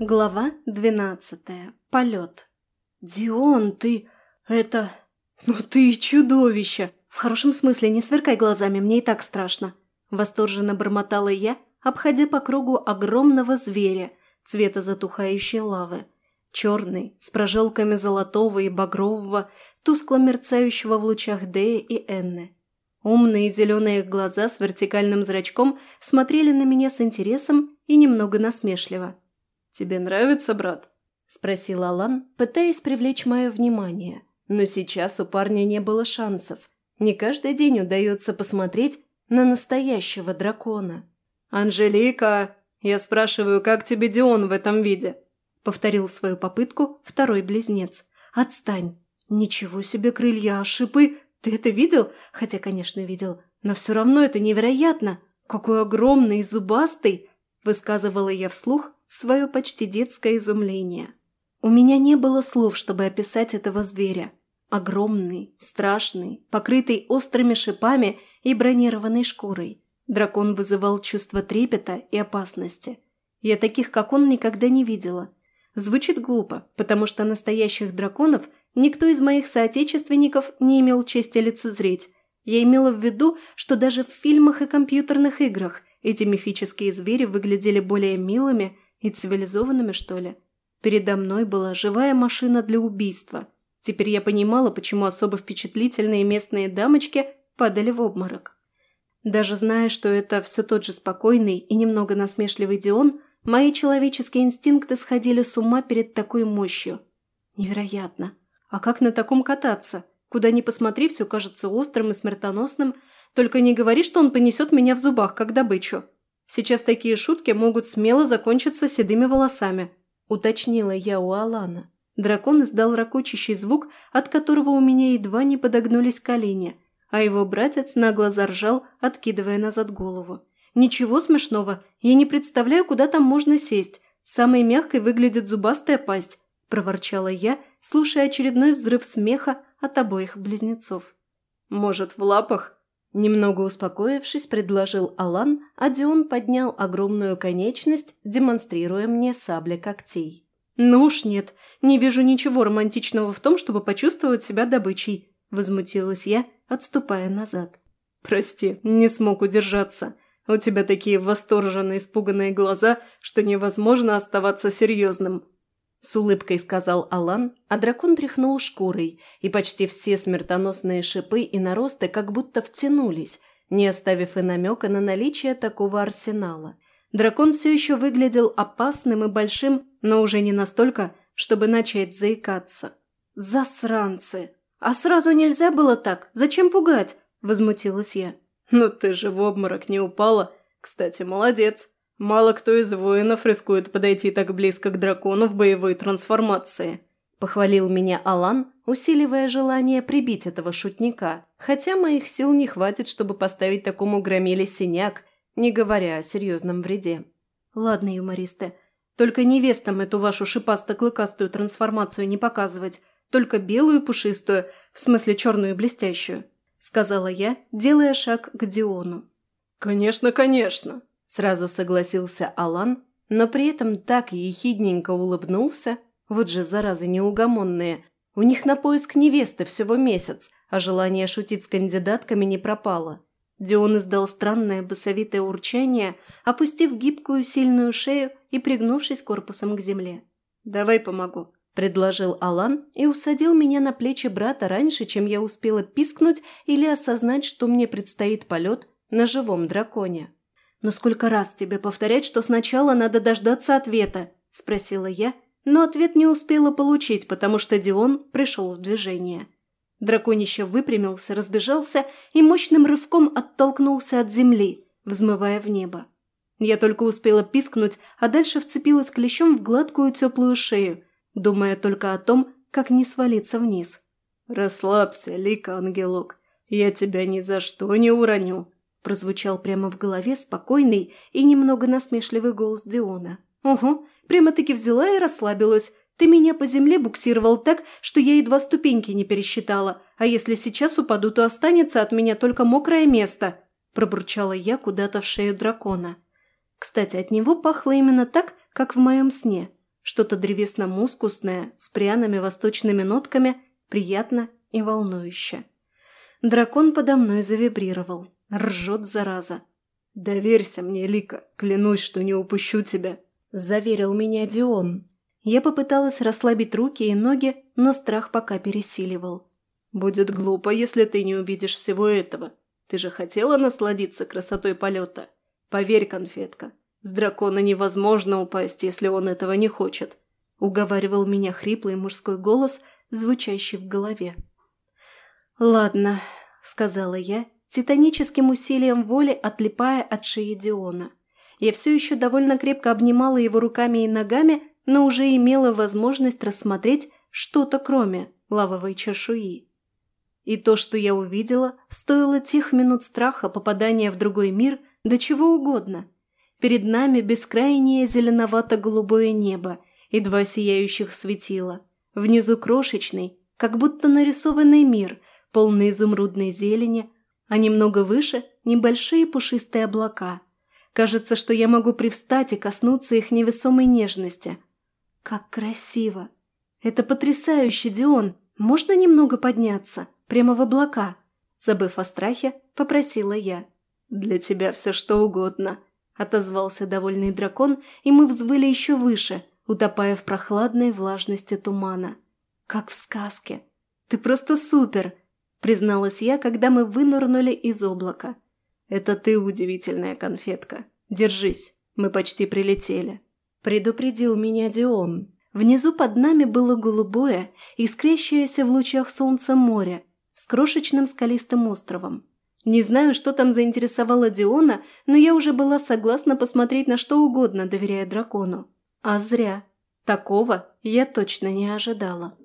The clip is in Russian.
Глава двенадцатая. Полет. «Дион, ты... это... ну ты чудовище! В хорошем смысле, не сверкай глазами, мне и так страшно!» Восторженно бормотала я, обходя по кругу огромного зверя, цвета затухающей лавы. Черный, с прожилками золотого и багрового, тускло мерцающего в лучах Дея и Энны. Умные зеленые глаза с вертикальным зрачком смотрели на меня с интересом и немного насмешливо. «Тебе нравится, брат?» – спросил Алан, пытаясь привлечь мое внимание. Но сейчас у парня не было шансов. Не каждый день удается посмотреть на настоящего дракона. «Анжелика, я спрашиваю, как тебе Дион в этом виде?» – повторил свою попытку второй близнец. «Отстань! Ничего себе крылья, шипы! Ты это видел? Хотя, конечно, видел. Но все равно это невероятно! Какой огромный зубастый!» – высказывала я вслух, свое почти детское изумление. У меня не было слов, чтобы описать этого зверя. Огромный, страшный, покрытый острыми шипами и бронированной шкурой. Дракон вызывал чувство трепета и опасности. Я таких, как он, никогда не видела. Звучит глупо, потому что настоящих драконов никто из моих соотечественников не имел чести лицезреть. Я имела в виду, что даже в фильмах и компьютерных играх эти мифические звери выглядели более милыми и цивилизованными, что ли. Передо мной была живая машина для убийства. Теперь я понимала, почему особо впечатлительные местные дамочки падали в обморок. Даже зная, что это все тот же спокойный и немного насмешливый Дион, мои человеческие инстинкты сходили с ума перед такой мощью. Невероятно. А как на таком кататься? Куда ни посмотри, все кажется острым и смертоносным. Только не говори, что он понесет меня в зубах, как добычу. Сейчас такие шутки могут смело закончиться седыми волосами», – уточнила я у Алана. Дракон издал ракочащий звук, от которого у меня едва не подогнулись колени, а его братец нагло заржал, откидывая назад голову. «Ничего смешного, я не представляю, куда там можно сесть. Самой мягкой выглядит зубастая пасть», – проворчала я, слушая очередной взрыв смеха от обоих близнецов. «Может, в лапах?» Немного успокоившись, предложил Алан, а Дион поднял огромную конечность, демонстрируя мне сабли когтей. «Ну уж нет, не вижу ничего романтичного в том, чтобы почувствовать себя добычей», – возмутилась я, отступая назад. «Прости, не смог удержаться. У тебя такие восторженные, испуганные глаза, что невозможно оставаться серьезным», с улыбкой сказал Алан, а дракон тряхнул шкурой, и почти все смертоносные шипы и наросты как будто втянулись, не оставив и намека на наличие такого арсенала. Дракон все еще выглядел опасным и большим, но уже не настолько, чтобы начать заикаться. «Засранцы! А сразу нельзя было так? Зачем пугать?» – возмутилась я. «Ну ты же в обморок не упала. Кстати, молодец. Мало кто из воинов рискует подойти так близко к дракону в боевой трансформации. Похвалил меня Алан, усиливая желание прибить этого шутника, хотя моих сил не хватит, чтобы поставить такому громиле синяк, не говоря о серьезном вреде. Ладно, юмористы, только невестам эту вашу шипасто-клыкастую трансформацию не показывать, только белую пушистую, в смысле черную и блестящую, сказала я, делая шаг к Диону. «Конечно, конечно!» Сразу согласился Алан, но при этом так ехидненько улыбнулся. Вот же заразы неугомонные. У них на поиск невесты всего месяц, а желание шутить с кандидатками не пропало. Дион издал странное басовитое урчание, опустив гибкую сильную шею и пригнувшись корпусом к земле. «Давай помогу», – предложил Алан и усадил меня на плечи брата раньше, чем я успела пискнуть или осознать, что мне предстоит полет на живом драконе. «Но сколько раз тебе повторять, что сначала надо дождаться ответа?» – спросила я, но ответ не успела получить, потому что Дион пришел в движение. Драконище выпрямился, разбежался и мощным рывком оттолкнулся от земли, взмывая в небо. Я только успела пискнуть, а дальше вцепилась клещом в гладкую теплую шею, думая только о том, как не свалиться вниз. «Расслабься, Лика, ангелок, я тебя ни за что не уроню», прозвучал прямо в голове спокойный и немного насмешливый голос Диона. «Ого, прямо-таки взяла и расслабилась. Ты меня по земле буксировал так, что я едва ступеньки не пересчитала, а если сейчас упаду, то останется от меня только мокрое место», пробурчала я куда-то в шею дракона. Кстати, от него пахло именно так, как в моем сне. Что-то древесно-мускусное, с пряными восточными нотками, приятно и волнующе. Дракон подо мной завибрировал. Ржет, зараза. «Доверься мне, Лика, клянусь, что не упущу тебя», – заверил меня Дион. Я попыталась расслабить руки и ноги, но страх пока пересиливал. «Будет глупо, если ты не увидишь всего этого. Ты же хотела насладиться красотой полета. Поверь, конфетка, с дракона невозможно упасть, если он этого не хочет», – уговаривал меня хриплый мужской голос, звучащий в голове. «Ладно», – сказала я, титаническим усилием воли отлипая от шеи Диона. Я все еще довольно крепко обнимала его руками и ногами, но уже имела возможность рассмотреть что-то кроме лавовой чешуи. И то, что я увидела, стоило тех минут страха попадания в другой мир до чего угодно. Перед нами бескрайнее зеленовато-голубое небо и два сияющих светила. Внизу крошечный, как будто нарисованный мир, полный изумрудной зелени, а немного выше – небольшие пушистые облака. Кажется, что я могу привстать и коснуться их невесомой нежности. Как красиво! Это потрясающе, Дион! Можно немного подняться? Прямо в облака?» Забыв о страхе, попросила я. «Для тебя все что угодно», – отозвался довольный дракон, и мы взвыли еще выше, утопая в прохладной влажности тумана. «Как в сказке! Ты просто супер!» – призналась я, когда мы вынырнули из облака. «Это ты удивительная конфетка. Держись, мы почти прилетели», – предупредил меня Дион. Внизу под нами было голубое, искрящееся в лучах солнца море, с крошечным скалистым островом. Не знаю, что там заинтересовало Диона, но я уже была согласна посмотреть на что угодно, доверяя дракону. А зря. Такого я точно не ожидала.